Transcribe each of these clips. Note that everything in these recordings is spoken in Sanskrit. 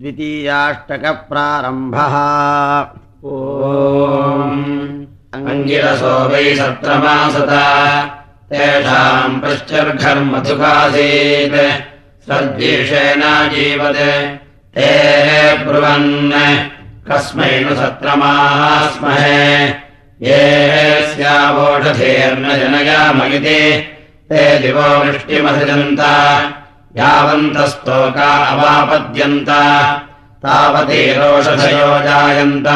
द्वितीयाष्टकप्रारम्भः। अङ्गिरसो वै सत्रमासत तेषाम् पश्चर्घर्मधुकासीत्। सद्वेषेणाजीवत् ते ब्रुवन्। कस्मै नु सत्रमाः स्महे ये स्यावोषधेर्न जनयामगिति ते दिवो वृष्टिमसजन्त यावन्तस्तोका अवापद्यन्त तावतीरोषधयो जायन्त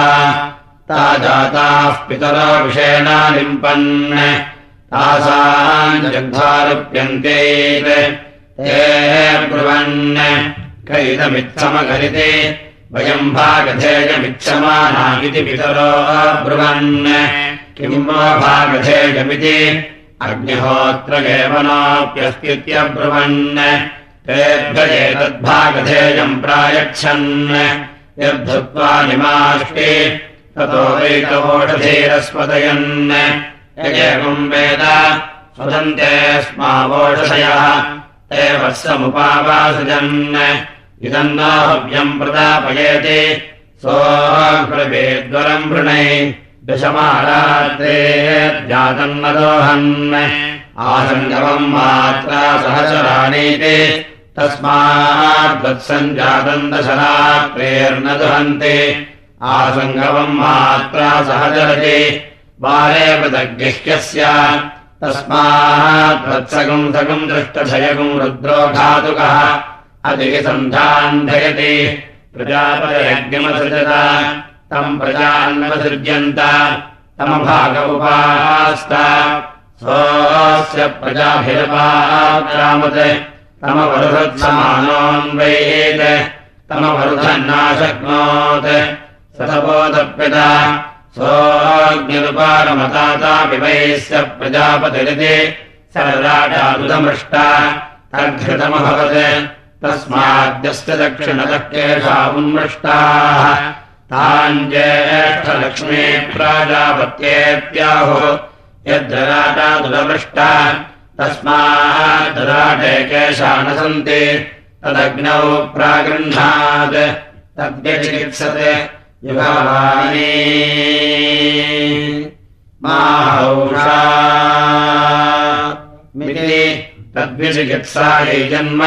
ता जाताः पितरो विषेणा लिम्पन् तासाम् जग्धारुप्यन्ते ते ब्रुवन् कैदमित्थमकरिते वयम् भागधेयमिच्छमाना इति पितरो ब्रुवन् किम् वा भागधेयमिति अग्निहोत्र तेभ्यजेतद्भागधेयम् प्रायच्छन्। यद्धुत्वा निमाष्टे ततो वैकवोषधीरस्पदयन् यगेवम् वेद स्वदन्ते स्मावोषधयः ते वत्समुपावासजन् इदम् नाहव्यम् प्रदापयेति वृणे दशमारात्रे जातम् न दोहन् आसङ्गवम् मात्रा सहचराणीति तस्माद्वत्सञ्जातम् दशरात्रेर्न दुहन्ति। आसङ्गवम् मात्रा सहचरति बाले पदग्निह्यस्य तस्माद्वत्सगम् सगम् दृष्टशयगम् रुद्रो घातुकः। अधिसन्धान्धयति प्रजापदयज्ञमसृजत तम् प्रजान्वसृज्यन्त। तमभाग उपास्त स्वस्य प्रजाभिरपाक्रामत् तमवरुहत्समानोऽन्वयेत् तमवरुधन्नाशक्नोत्। सतपोदप्यत सोऽग्निरुपारमतातापिवैस्य प्रजापतिरिति सरराटादुदमृष्टा तद्धृतमभवत् तस्माद्यस्य दक्षिणदक्षेषा उन्मृष्टाः। ताञ्जेष्ठलक्ष्मी प्राजापत्येत्याहुः यद्धराटादुदमृष्टा तस्माद्दराटे केशा न सन्ति तदग्नौ प्रागृह्णात् मिति तद्विचिकित्सायै जन्म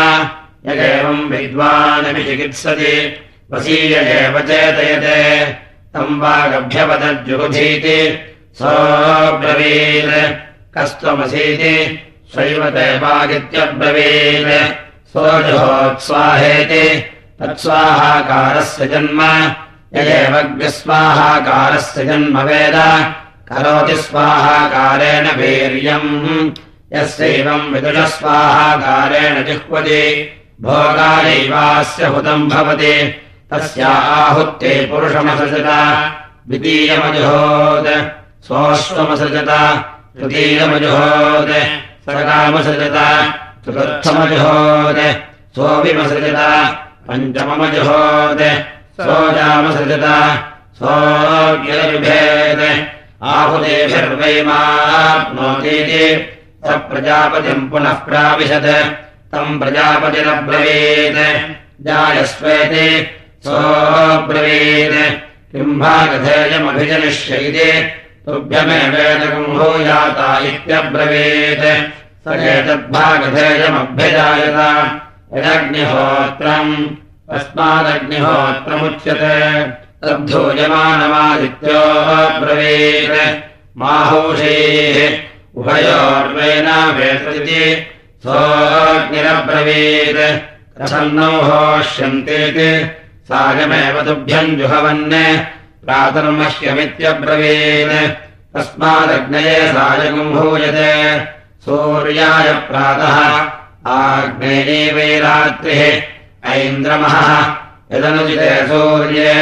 यगेवम् विद्वानपि चिकित्सति वसीय एव चेतयते। तम् वागभ्यपदज्जुगुधीति। सोऽब्रवीत्। कस्त्वमसीति स्वैव ते वागित्यब्रवीत् सोऽजुहोत्स्वाहेति तत्स्वाहाकारस्य जन्म। यगेवग्स्वाहाकारस्य जन्म वेद। करोति स्वाहाकारेण वीर्यम्। यस्यैवम् विदुषस्वाहाकारेण जिह्वति। भोगायैवास्य हुतम् भवति। तस्या आहुत्ते पुरुषमसृजत। द्वितीयमजुहोत्। सोऽश्वमसृजत तृतीयमजुहोत् सकामसृजत चतुर्थमजुहोत् सोऽविमसृजत पञ्चममजुहोत् सोऽजामसृजत सोऽव्यभिभेत् आहुतेभिर्वैमाप्नोतीति। स प्रजापतिम् पुनः प्राविशत्। तम् प्रजापतिरब्रवीत्। जायस्वेति। सोऽब्रवीत्। किम् भागधेयमभिजनिष्यैति तुभ्यमेवेदकम् भूयाता इत्यब्रवीत्। स एतद्भागधेयमभ्यजायत यदग्निहोत्रम्। तस्मादग्निहोत्रमुच्यते। तद्धूयमानमादित्योऽब्रवीत् माहौषीः। उभयोर्वेनावेतरिति सोऽग्निरब्रवीत्। कथम् होष्यन्तीति। सायमेव तुभ्यम् जुहवन् प्रातर्मह्यमित्यब्रवीत् तस्मादग्नये सायकम् भूयते। सूर्याय प्रातः। आग्नेयैवैरात्रिः ऐन्द्रमः। यदनुचिते सूर्ये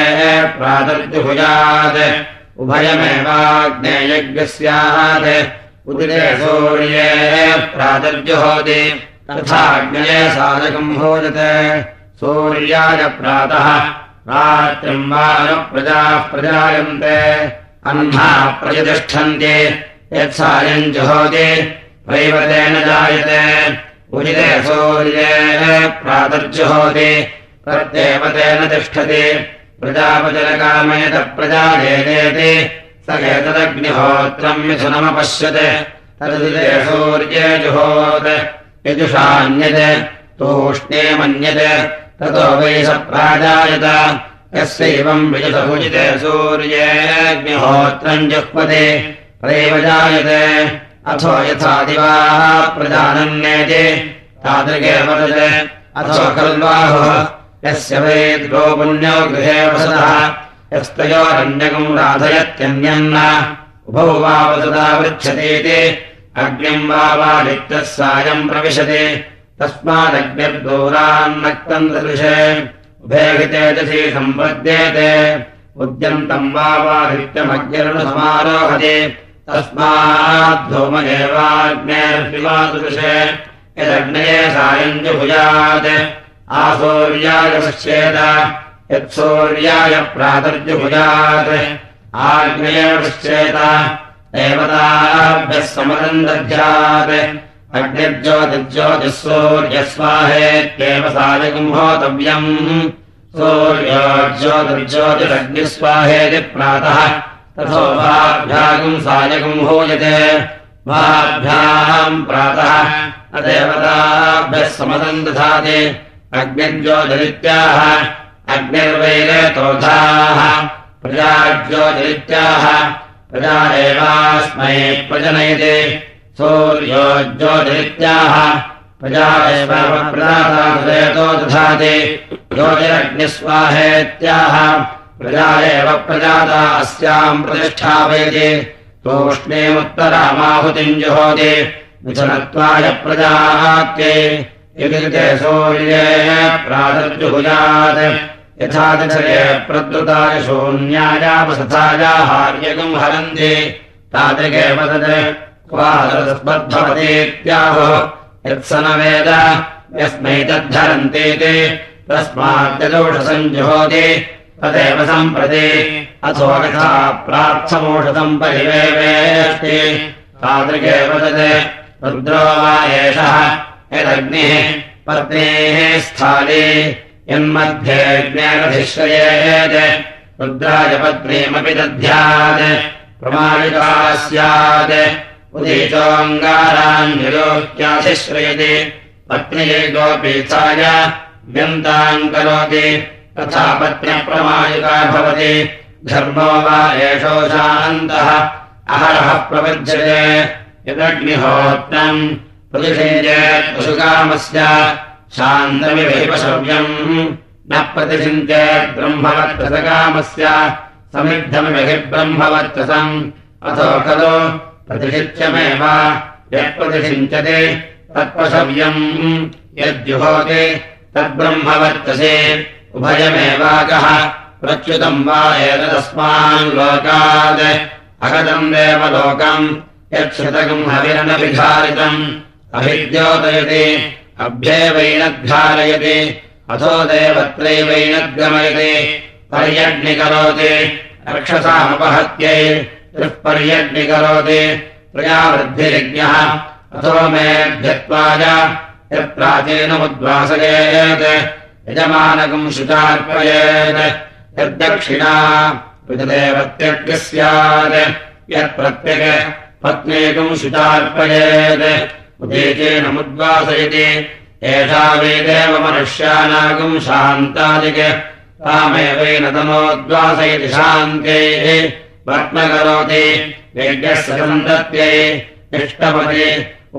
प्रातर्जुभुजात् उभयमेवाग्नेयज्ञः स्यात् उदिते सूर्ये प्रातर्जुहोति। तथाग्नये साधकम् भोजते सूर्याय प्रातः रात्रिम् वा अनुप्रजाः प्रजायन्ते अह्नाः प्रतिष्ठन्ति। यत्सायम् जुहोति वैवतेन जायते। उदिते सूर्ये प्रातर्जुहोति। प्रत्येव तेन तिष्ठति। प्रजापचलकामयत प्रजा वेदेति स एतदग्निहोत्रम् मिथुनमपश्यते। तदुदे सूर्ये जुहोत्। तूष्णे मन्यते ततो वै स प्राजायत यस्यैवम् विजुषभुजिते सूर्येऽग्निहोत्रम् जुह्वते तदेव जायते अथो यथा दिवाः प्रजानन्येति तादृगे वदते। अथो खल्वाहुः यस्य वै द्वो पुण्यो गृहे वसतः यस्तयोरन्यकम् राधयत्यन्यन्न। उभौ वा वसदा पृच्छतीति अग्निम् वा वादित्यः सायम् प्रविशति तस्मादग्निर्दूरान्नक्तम् ददृशे उभेहितेजसि सम्पद्येते उद्यन्तम् वा वादित्यमग्निर्णुसमारोहति तस्माद्धूमदेवाग्नेर्विवादृशे यदग्नये सायम् जुभुजात् आसूर्याय पश्येत यत्सूर्याय प्रातर्जुभुजात् आग्नेय पश्येत। देवताभ्यः समदम् दध्यात् अग्निर्ज्योतिज्योतिः सूर्यस्वाहेत्येव होतव्यम् सूर्योज्योतिर्ज्योतिरग्निस्वाहेति प्रातः। तथो भाभ्यागम् सायकम् भूयते। भाभ्याम् प्रातः। अदेवताभ्यः समदम् दधाति। अग्निर्ज्योतिरित्याह। अग्निर्वैरेतोधाः प्रजाज्योतिरित्याह। प्रजा एवास्मै प्रजनयति। सूर्यो ज्योतिरित्याह प्रजा एव प्रजातो दधाति। ज्योतिरग्निस्वाहेत्याह। प्रजा एव प्रजाता अस्याम् प्रतिष्ठापयति। तूष्णीमुत्तरामाहुतिम् जुहोति। विचनत्वाय प्रजात्यै सूर्ये प्रातर्जुहुजात् यथा तिथये प्रद्रुताय शून्यायापसथायाहार्यकम् हरन्ति। तादृगे वदत् क्वादस्मद्भवतीत्याहुः यत्स न वेद यस्मै तद्धरन्तीति। तस्माद्यदोषसम् जुहोति तदेव सम्प्रति। अथो यथा प्रार्थमोषधम् परिवेवेष्टि। तादृगे रुद्रो वा एषः। यदग्निः पत्नेः स्थाले। यन्मध्ये ज्ञानधिश्रयेत् रुद्राय पत्नीमपि दध्यात्। प्रमाणिका स्यात् पत्न्यै गोपीथाय व्यन्ताम् करोति। तथा पत्न्यप्रमायिका भवति। धर्मो वा एषो अहरः प्रपद्यते यदग्निहोत्रम् प्रतिषिञ्चेत् पशुकामस्य शान्तमिवहिपशव्यम् न प्रतिषिञ्चेत् ब्रह्मवत्तसकामस्य। समिद्धमिवहि ब्रह्मवर्चसम् अथो खलु प्रतिषिच्यमेव। यत्प्रतिषिञ्चति तत्पशव्यम्। यद्युहोति तद्ब्रह्मवर्चसे। उभयमेवाकः प्रच्युतम् वा एतदस्मान् लोकात्। अगतम् देवलोकम् यच्छतकम् हविरनविघारितम् अभिद्योतयति अथो देवत्रैवैनद्गमयति। पर्यग्निकरोति रक्षसामपहत्यै त्रिः पर्यग्निकरोति प्रजावृद्धिरिज्ञः अथो मेऽभ्यत्वाय यत्प्राचीनमुद्वासयेत् यजमानकम् शुचार्पयेत्। यद्दक्षिणा विददेवत्यग्निः स्यात्। यत्प्रत्यग पत्नेकम् शुचार्पयेत्। उदेचेनमुद्वासयति एषा वेदेव मनुष्यानागम् शान्तादिक। तामेवैन तमोद्वासयति शान्त्यैः वर्त्म करोति यज्ञः सन्तत्यै इष्टपति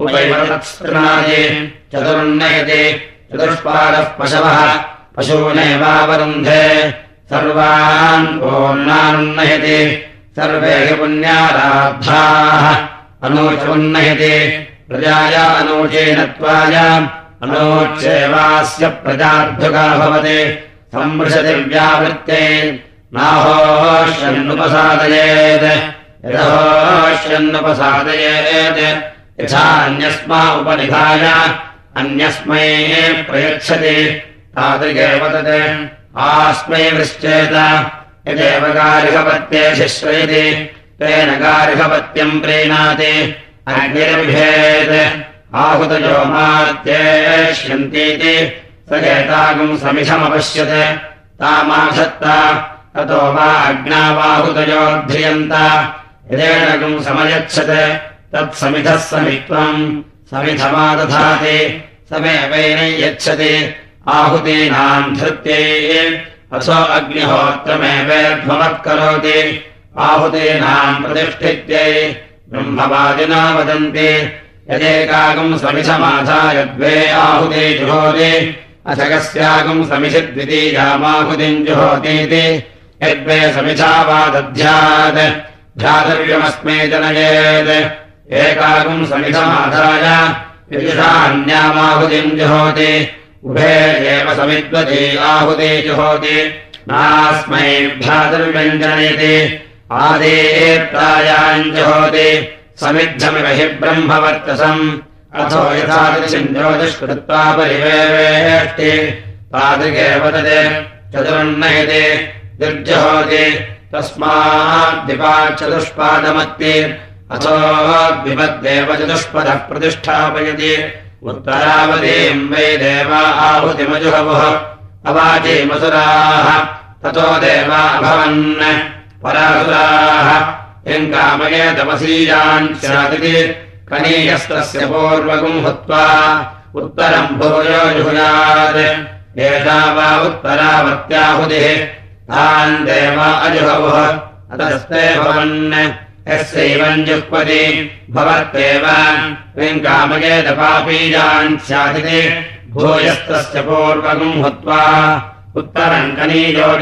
उपैवत्स्नादि चतुर्नयति चतुष्पादः पशवः पशूनेवावरुन्धे सर्वान् पूर्णानुन्नयति सर्वे हि पुण्याराद्धाः अनूचमुन्नयति प्रजाया अनूचीनत्वाय अनूच्येवास्य प्रजार्धुका भवति संवृशति व्यावृत्ते नाहोष्यन्नुपसादयेत् यथोष्यन्नुपसादयेत् यथान्यस्मा उपनिधाय अन्यस्मै प्रयच्छति। तादृगे वदते आस्मै वृश्चेत। यदेव गार्हपत्ये शिश्रयति तेन गार्हपत्यम् प्रीणाति। अग्निर्भिभेत् आहुतयो मार्त्येष्यन्तीति। स एतागुम् समिषमपश्यत् तामाधत्त ततो वा अग्नाबाहुतयोऽध्रियन्त यदेणगुम् समयच्छत् तत्समिधः समित्वम्। समिधमादधाति समेवैन यच्छति आहुतीनाम् धृत्यै असो अग्निहोत्रमेवेद्भवः करोति। आहुतीनाम् प्रतिष्ठित्यै ब्रह्मवादिना वदन्ति। यदेकागम् समिषमाधायद्वे आहुते जुहोति अशकस्यागम् समिषि द्वितीयामाहुतिम् जुहोतीति यद्वे समिषा वा दध्यात् भ्रातव्यमस्मै जनयेत्। एकागम् समिषमाधाय विदुषान्यामाहुतिम् जुहोति। उभे एव आहुते जुहोति। नास्मै भ्रातर्व्यम् जनयति। आदेत्रायाम् जुहोति। समिद्धमिव हि ब्रह्मवर्चसम् अथो यथादृशम् ज्योतिष्कृत्वा परिवेष्टि तादृगेव तत् चतुर्नयति दुर्जहोति तस्माद्दिपाचतुष्पादमत्ति अथो विपद्देव चतुष्पदः प्रतिष्ठापयति। उत्तरावतीम् वै देवा आहुतिमजुहवुः। अवाचीमसुराः ततो देवा अभवन्। परासुराः यम् कामये तपसीयान् स्यादिति कनीयस्तस्य पूर्वकम् हुत्वा उत्तरम् भूयो जुहुयात्। एषा वा उत्तरावत्याहुतिः तान् देवा अजुहवुः अतस्ते भवन् यस्यैवम् जुह्वति। भवत्येव कामये तपापीयान् स्यादिति। भूयस्तस्य पूर्वकम् हुत्वा उत्तरम् कनीयो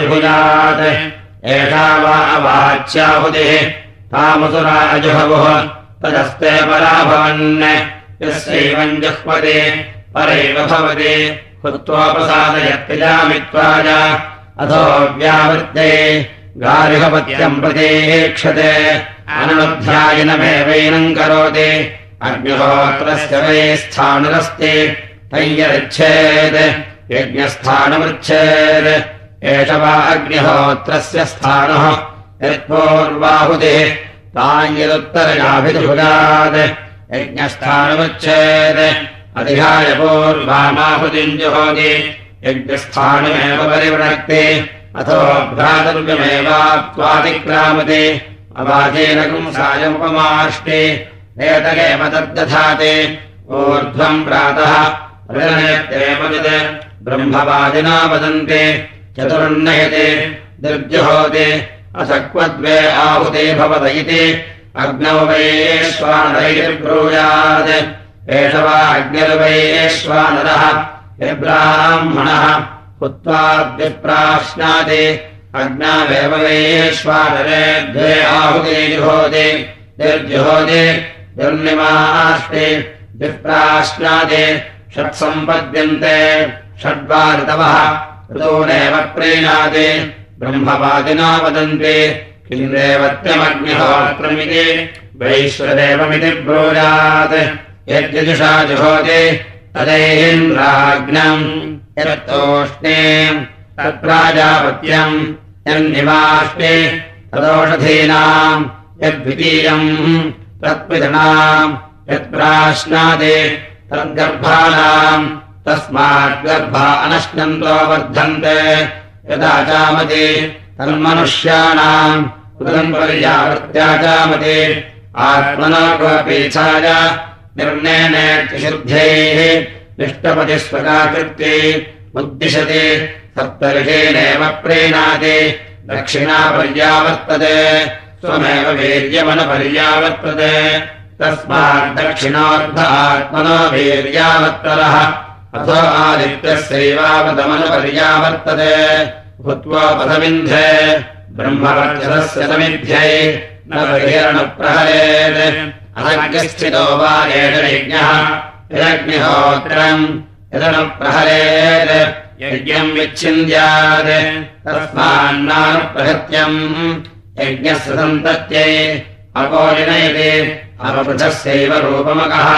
एषा वा अवाच्याहुतिः। तामसुरा अजुहवुः तदस्ते परा भवन् यस्यैवम् जुह्वति। परैव भवति। हुत्वोपसादयत्तिजामित्वाय अथो व्यावृत्ते गार्हपत्यम् प्रतीक्षते। अनुध्यायनमेवैनम् करोति। अग्निहोत्रस्य वै स्थाणुरस्ति तय्यरिच्छेत् यज्ञस्थानमृच्छेत् एष वा अग्निहोत्रस्य स्थानः यत्पूर्वाहुतिः तायदुत्तरयाभिजुगात् यज्ञस्थानमुच्छेत् अधिहाय पूर्वामाहुतिम् जुहोति यज्ञस्थानमेव परिवृणक्ति। अथो भ्रातव्यमेवात्वातिक्रामति अवाचीनकम् सायमुपमाष्टि एतगेव तद्दधाति ऊर्ध्वम् प्रातः ब्रह्मवादिना वदन्ति। चतुर्नयति निर्जुहोति। असक्वद्वे आहुते भवत इति अग्नौ वैश्वानरैर्ब्रूयात् एष वा अग्निर्वैश्वानरः यब्राह्मणः हुत्वाद्विप्राश्नाति अग्नावेव वैश्वानरे द्वे आहुते जुहोति निर्जुहोति दुर्निमास्ति विप्राश्नाति षट्सम्पद्यन्ते षड्वा ऋतवः ऋतूनेव प्रीणाति ब्रह्मवादिना वदन्ति किम् देवत्यमग्निहोत्रमिति वैश्वदेवमिति ब्रूयात् यद्यजुषा जुहोति तदैन्द्राग्नम् यत्तोष्णे तत्प्राजापत्यम् यन्निवाष्टे तदोषधीनाम् यद्वितीयम् तत्पितृणाम् यत्प्राश्नादि तद्गर्भाणाम् तस्माद्गर्भा अनश्नन्तो वर्धन्ते यदा चामति तन्मनुष्याणाम् उदम् पर्यावृत्त्याचामति आत्मना क्वपीच्छाय निर्णयनेत्यशुद्ध्यैः निष्टपति स्वकाकृत्यै उद्दिशति सप्तर्षेणेव प्रीणाति दक्षिणा पर्यावर्तते स्वमेव वीर्यमनपर्यावर्तते तस्माद्दक्षिणार्थ आत्मनो वीर्यावर्तरः अथो आदित्यस्यैवावदमनपर्यावर्तते भूत्वोपसमिन्ध्ये ब्रह्मवर्चसस्य समिध्यै न बहिर्णप्रहरेत् अनग्रस्थितो वा एषयज्ञः यदग्निहोत्रम् यदनुप्रहरेत् यज्ञम् विच्छिन्द्यात् तस्मान्नानुप्रहत्यम् यज्ञस्य सन्तत्यै अपोलिनयति अपपृथस्यैव रूपमकः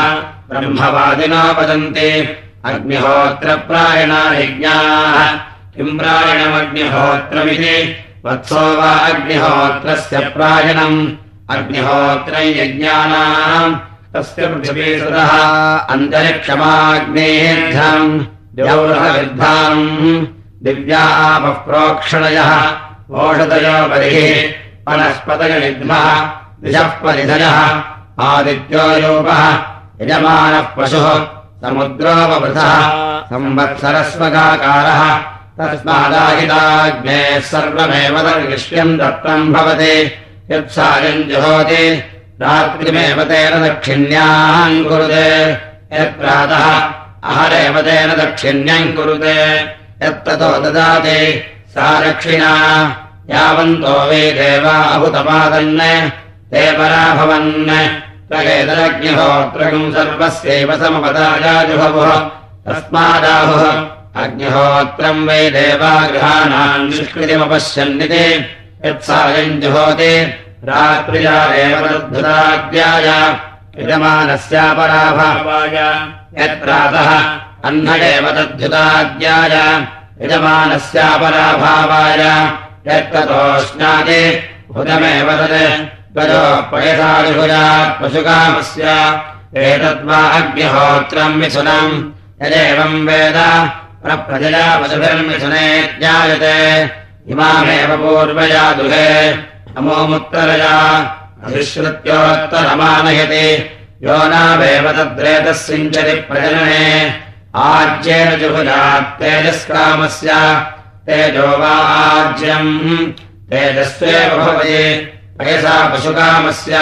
ब्रह्मवादिना वदन्ति अग्निहोत्रप्रायणा यज्ञाः किम् प्रायणमग्निहोत्रमिति वत्सो वा अग्निहोत्रस्य प्रायणम् पृथिवीसुतः अन्तरिक्षमाग्नेर्धम् द्यौरहविद्धानम् दिव्या आपः प्रोक्षणयः ओषधयो बलिः वनस्पतयनिद्मः दिशः परिधयः आदित्यो योपः यजमानः पशुः समुद्रोपवृथः संवत्सरस्वकाकारः तस्मादाहिताग्नेः सर्वमेव दर्गिष्यम् दत्तम् भवति यत्सायम् जुहोति। रात्रिमेव तेन दक्षिण्याम् कुरुते। यत्प्रातः अहरेव तेन दक्षिण्यम् कुरुते। यत्ततो ददाति सा दक्षिणा यावन्तो वे देवा अभुतपादन् ते पराभवन्। त्वगेतरग्निहोत्रकम् सर्वस्यैव समपदायाजुहवुः। तस्मादाहुः अग्निहोत्रम् वै देवागृहाणाम् निष्कृतिमपश्यन्निति यत्सायम् जुहोति रात्रिया एव तद्धुताज्ञाय यजमानस्यापराभावाय यत्रातः अह्न एव तद्धुताज्ञाय यजमानस्यापराभावाय। यत्ततोष्णाति भुतमेव तत्। पयसादिभुजात् पशुकामस्य। एतद्वा अग्निहोत्रम् मिथुनम् यदेवम् वेद। प्रजया पशुभिर्मिथुने ज्ञायते इमामेव पूर्वया दुहे। अमोमुत्तरया। अधिश्रुत्योत्तरमानयति। यो नावेव तद्रेतः सिञ्चति प्रजनने। आज्येन जुभुजात् तेजस्कामस्य। तेजो वा आज्यम्। तेजस्वेव भवति। पयसा पशुकामस्य।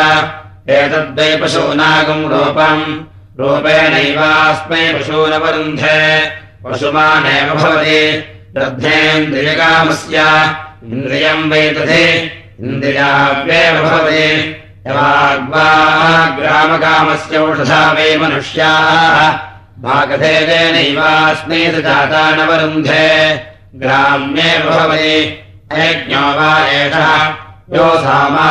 एतद्वै पशूनागम् रूपम्। रूपेणैवास्मै पशूनवरुन्धे। पशुमानेव भवति। दग्धेन्द्रियकामस्य। इन्द्रियम् वै दधे इन्द्रियाव्येव भवति। यवाग्वाग्रामकामस्य औषधा वै मनुष्याः। भागधेदेनैवास्मै जाता नवरुन्धे ग्राम्येव भवति। अयज्ञो वा एषः। यो सामा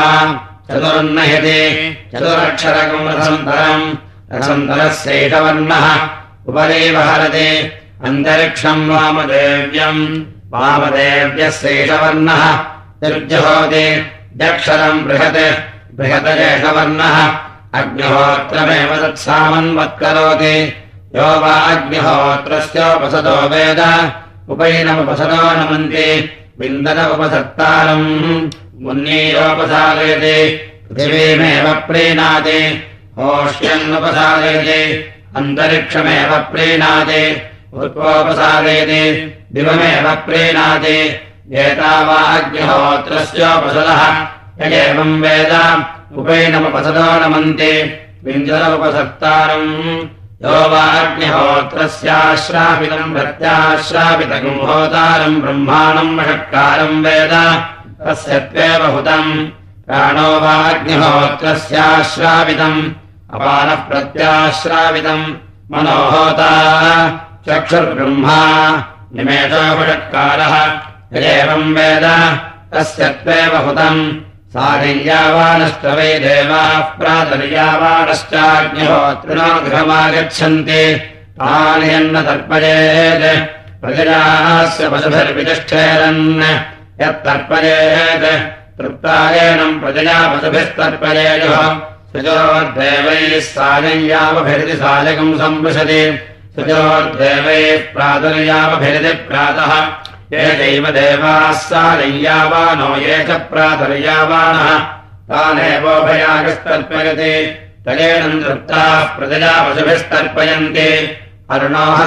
चतुर्नयति। चतुरक्षरकम् रसन्तरम् रसन्तरस्यैषवर्णः उपरेव हरति अन्तरिक्षम् वामदेव्यम्। वामदेव्यस्यैषवर्णः निर्जहोति जक्षरम् बृहत्। बृहतजेषवर्णः अग्निहोत्रमेव तत्सामन्वत्करोति। यो वा अग्निहोत्रस्योपसदो वेद। उपैनमुपसदो नमन्ति। विन्दन उपसत्तारम् मुन्नीरोपसादयति पृथिवीमेव प्रीणाति। होष्यन्नुपसादयति अन्तरिक्षमेव प्रीणाति उत्पोपसादयति दिवमेव प्रीणाति। एतावाग्निहोत्रस्योपसदः यगेवम् वेद उपैनमुपसदो नमन्ति। विन्दनमुपसत्तारम् यो वाग्निहोत्रस्याश्रापितम् भक्त्याश्रापितगम् होतारम् ब्रह्माणम् वषत्कारम् वेद। तस्य त्वेव हुतम्। प्राणो वाग्निहोत्रस्याश्रावितम् अपानः प्रत्याश्रावितम् मनोहोता चक्षुर्ब्रह्मा निमेषोपषत्कारः यदेवम् वेद तस्य त्वेव हुतम् सारिर्यावानश्च वै देवाः प्रातर्यावानश्चाग्निहोत्रिणो गृहमागच्छन्ति तानि यन्न तर्पयेत्। प्रजयास्य पशुभिर्वितिष्ठेरन्। यत्तर्पयेत्। तृप्तायनम् प्रजया पशुभिस्तर्पयेयुः। सुजोर्देवैः सायञ्यावभिरिति सायकम् सम्पृशति सुजोर्देवैः प्रातर्यावभिरिति प्रातः एतैव देवाः सारय्यावानो ये च प्रातर्यावानः। तानेवोभयागस्तर्पयति तलेन तृप्ताः प्रजया पशुभिस्तर्पयन्ति अरुणोः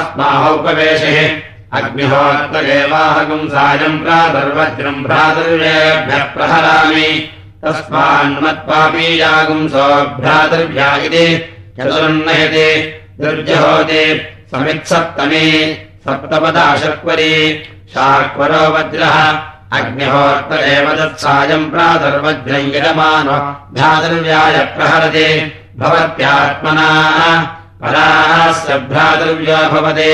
अग्निहोत्तगेवाहकम् सायम् प्रातर्वज्रम् भ्रातृव्येभ्यः प्रहरामि। तस्मान्मत्पापीयागुम् सोऽभ्रातृव्या इति चतुर्नयति दुर्जहोति समित्सप्तमी सप्तपदाशक्वरी शाक्वरो वज्रः अग्निहोत्र एव तत्सायम् प्रातर्वज्रम् यजमानो भ्रातृव्याय प्रहरति भवत्यात्मना परास्य भ्रातृव्या भवति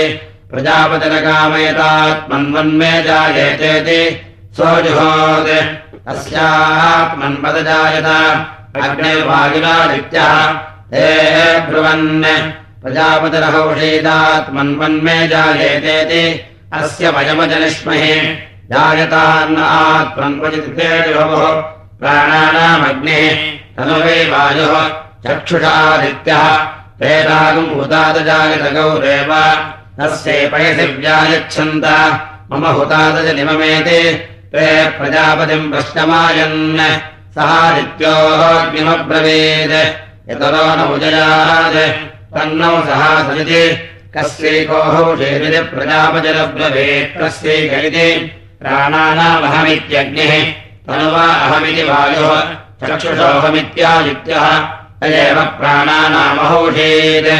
प्रजापतिरकामयतात्मन्वन्मे जायेतेति सोजुहोत् अस्यात्मन्वदजायत अग्निर्वायुरादित्यः ते ब्रुवन् प्रजापतिरहौषीदात्मन्वन्मे जायेतेति अस्य वयमजनिष्महे। जायतान्न आत्मन्वजितेजुः प्राणानामग्निः तनुवै वायुः चक्षुषादित्यः। प्रेतागम् उदादजायत गौरेव तस्यै पयसि व्यायच्छन्त। मम हुतादजनिममेति ते प्रजापतिम् प्रश्नमायन्। सहादित्योऽग्निमब्रवीत् यतरो न उजयात् तन्नौ सहासमिति कस्यैकोहौषेरिति प्रजापतिरब्रवीत्। कस्यैक इति प्राणानामहमित्यग्निः। तनुवा अहमिति वायुः। चक्षुषोऽहमित्यादित्यः। तदेव प्राणानामहौषेत्।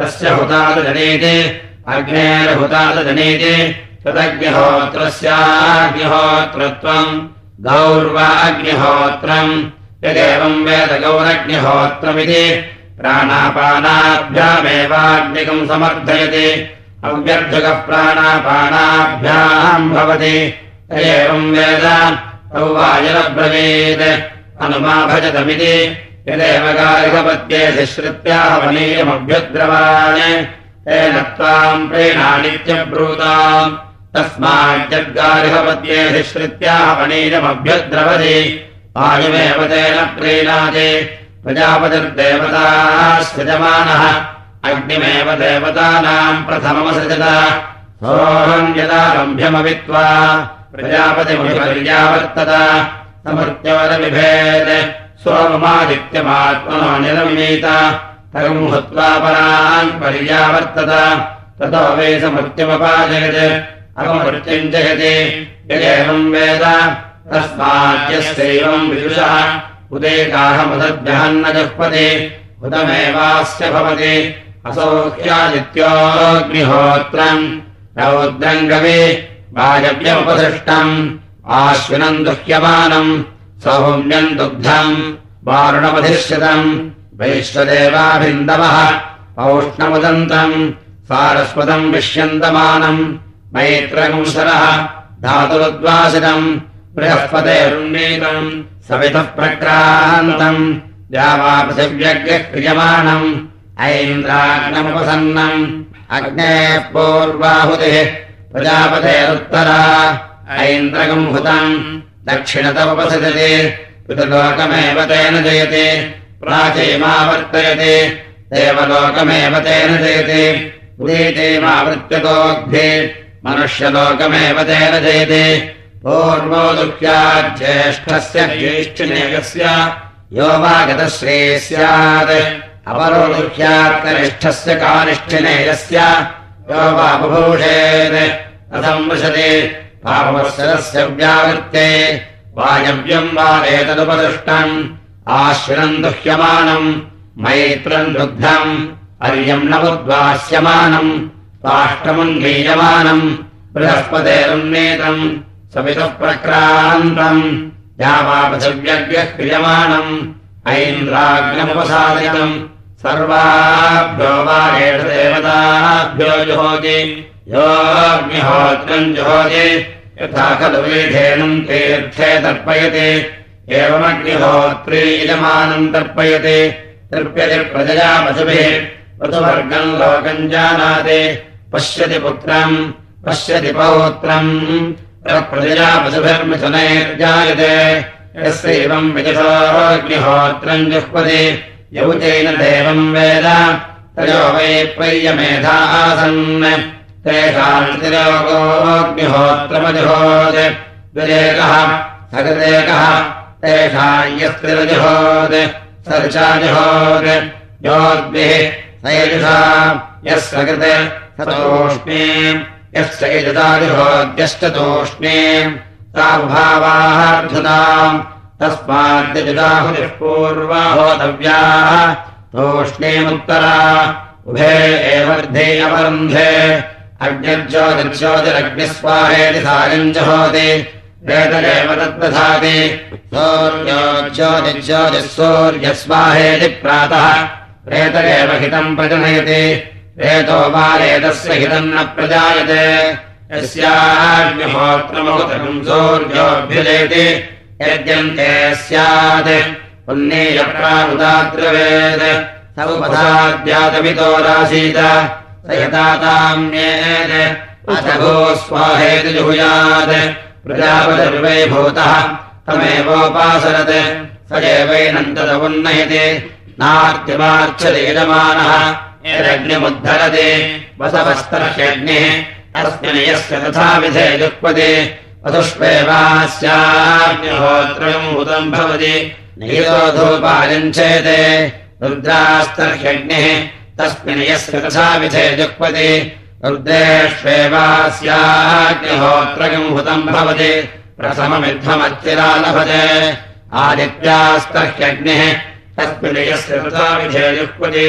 तस्य हुतादजनीति अग्नेर्हुतादजनीति तदग्निहोत्रस्याग्निहोत्रत्वम्। गौर्वाग्निहोत्रम्। यदेवम् वेद गौरग्निहोत्रमिति प्राणापानाभ्यामेवाग्निकम् समर्थयति। अव्यर्थकः प्राणापानाभ्याम् भवति। एवम् वेद। तौ वायुरब्रवीत्। अनुमा भजतमिति। यदेव गारिकपद्ये श्रुत्याः वनीयमभ्युद्रवान्। तेन त्वाम् प्रेणानित्यब्रूताम्। श्रुत्याः वनीयमभ्युद्रवति। वायुमेव तेन प्रीणाति प्रजापतिर्देवताः सृजमानः अग्निमेव देवतानाम् प्रथममसृजत। सोऽहम् यदारम्भ्यमवित्वा प्रजापतिमभिपर्यावर्तत समृत्योरविभेद सोममादित्यमात्मनो निरमीत तगम् हुत्वा परान् पर्यावर्तत। ततो वै समृत्युमपाजयत् अगमृत्युम् जयति यदेवम् वेद तस्माद्यस्यैवम् विदुषः जुह्पति उदमेवास्य भवति। असौख्यादित्योऽग्निहोत्रम् रौद्रम् गवि वायव्यमुपसृष्टम् आश्विनम् दुह्यमानम् सौम्यम् दुग्धम्। वारुणमधिष्यतम् वैश्वदेवाभिन्दवः। औष्णमुदन्तम्। सारस्वतम् विष्यन्तमानम्। मैत्रकंसरः धातुरुद्वासितम् बृहस्पतेरुन्नीतम् सवितः प्रक्रान्तम् द्यावापृथिव्यग्रः क्रियमाणम्। ऐन्द्राग्नमुपसन्नम्। अग्नेः पूर्वाहुतिः। प्रजापतेरुत्तरा ऐन्द्रकम् हुतम्। दक्षिणतमुपसजति पितृलोकमेव तेन जयति। प्राचीमावर्तयति। देवलोकमेव तेन जयति। उदीतीमावृत्यतोग्धि मनुष्यलोकमेव तेन जयति पूर्वो दुःख्याज्येष्ठस्य ज्येष्ठिनेयस्य यो वा गतश्री स्यात् अपरो दुःख्यात्कनिष्ठस्य कानिष्ठिनेयस्य यो वा बुभूषेत् कथम् वृशति पापवत्सरस्य व्यावृत्ते वायव्यम् वा एतदुपदृष्टम् आश्विनम् दुह्यमानम् मैत्रम् दुग्धम् अर्यम् नवद्वास्यमानम् काष्ठमुन्मीयमानम् बृहस्पतेरुन्नेतम् सवितः प्रक्रान्तम्। यावापृथिव्यग्रः क्रियमाणम्। ऐन्द्राग्नमुपसादितम् सर्वाभ्यो वा एष देवताभ्यो जुहोति। योऽग्निहोत्रम् जुहोति। यथा खलु वीधेनम् तीर्थे तर्पयति। एवमग्निहोत्री इदमानम् तर्पयति। तर्प्यति प्रजया पशुभिः। ऋतुवर्गम् लोकम् जानाति। पश्यति पुत्रम्। पश्यति पौत्रम् प्रजया पशुभिर्मिथुनैर्जायते यस्यैवम् विदुषोऽग्निहोत्रम् जुह्वति। यौचैन देवम् वेद। तयो वै पर्यमेधा आसन्। तिरोगोऽग्निहोत्रमजुहोत् द्विरेकः सकृदेकः तेषाम् यस्तिरजुहोत् सर्चाजुहोत्। योद्भिः स यजुषा यः सकृते सतोष्णे यस्य यजुताजुहोद्यश्च तोष्णे तावभावार्धुताम् तस्माद्यजुदाहुतिः पूर्वाहोतव्याः तोष्णीमुत्तरा उभे एवर्धे अवरुन्धे अग्निर्ज्योतिर्ज्योतिरग्निस्वाहेति सायम् जहोति वेदरेव तद्दधाति सौर्योज्योतिज्योतिः सूर्यस्वाहेति प्रातः प्रेतरेव हितम् प्रजनयति रेतो बालेतस्य हितम् न प्रजायते। यस्याग्निहोत्रमहुतकम् सूर्योऽभ्युजयति यद्यन्ते स्यात्। पुण्येयप्रामुदाद्रवेत् स उपधाद्यातमितो रासीत स जुहुयात्। प्रजापतिर्वै भूतः। तमेवोपासरत्। स एवैनम् तदमुन्नयति नार्तिमार्च्छति यजमानः यदग्निमुद्धरति वसवस्तर्ह्यग्निः तस्मिन् यस्य तथा विधे जुक्पति वधुष्वेवास्याग्निहोत्रम् हुतम् भवति धूपायञ्चेते रुद्रास्तर्ह्यग्निः तस्मिन् यस्य तथा विधे जुक्पति रुद्रेष्वेवास्याग्निहोत्रकम् हुतम् भवति प्रथममिद्धमच्चिरा लभते आदित्यास्तर्ह्यग्निः तस्मिन् यस्य तथा विधे जुक्पति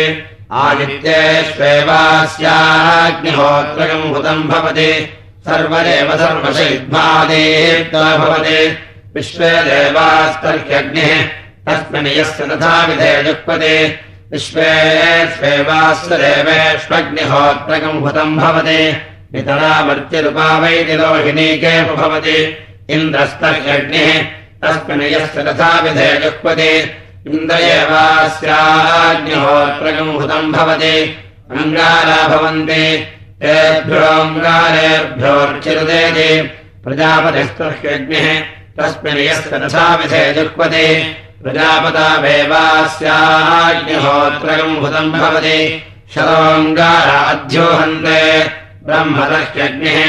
आदित्येष्वेवास्याग्निहोत्रकम् हुतम् भवति। सर्वदेव सर्वशैद्वादेत्वा भवति। विश्वे देवास्तर्ह्यग्निः तस्मिन् यस्य तथा विधे जुक्पति। विश्वेष्वेवास्य देवेष्वग्निहोत्रकम् हुतम् भवति। नितरामर्त्यरुपावैति लोहिनीके भवति। इन्द्रस्तर्ह्यग्निः तस्मिन् यस्य तथा विधे जुक्पति इन्द्र एवास्याग्निहोत्रकम् हुतम् भवति अङ्गारा भवन्ति। प्रजापतिस्तुह्यग्निः तस्मिन् यस्य तथा विधे जुक्पति प्रजापतावेवास्याग्निहोत्रकम् हुतम् भवति शतोऽङ्गार अध्योहन्ते। ब्रह्मदह्यग्निः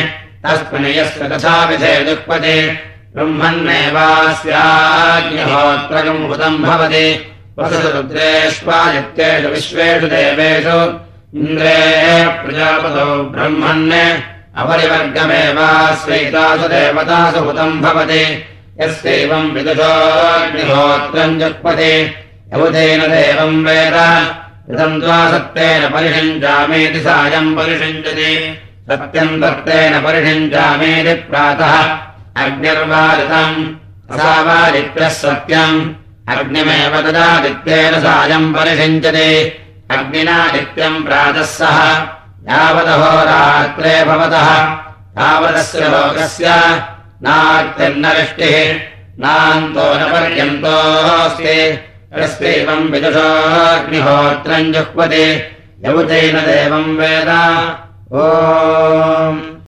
तस्मिन् यस्य तथा विधे जुक्पति ब्रह्मन्नेवास्याग्निहोत्रकम् हुतम् भवति। वसुरुद्रेष्वादित्येषु विश्वेषु देवेषु। इन्द्रे प्रजापतौ ब्रह्मन् अपरिवर्गमेवास्वैतासु देवतासु हुतम् भवति। यस्यैवम् विदुषोऽग्निहोत्रम् जुक्पति यवुतेन देवम् वेद। इदम् द्वा सत्तेन परिषिञ्जामेति सायम् परिषिञ्चति सत्यम् दत्तेन परिषिञ्जामेति प्रातः अग्निर्वादितम्। असावादित्यः सत्यम्। अग्निमेव तदादित्येन सायम् परिषिञ्चति। अग्निना नित्यम् प्रातः सह यावदहोरात्रे भवतः। तावदस्य लोकस्य नार्तिर्नरिष्टिः। नान्तो न पर्यन्तोऽस्ति यस्यैवम् विदुषोऽग्निहोत्रम् जुह्वति। यौतेन देवम् वेद। ओ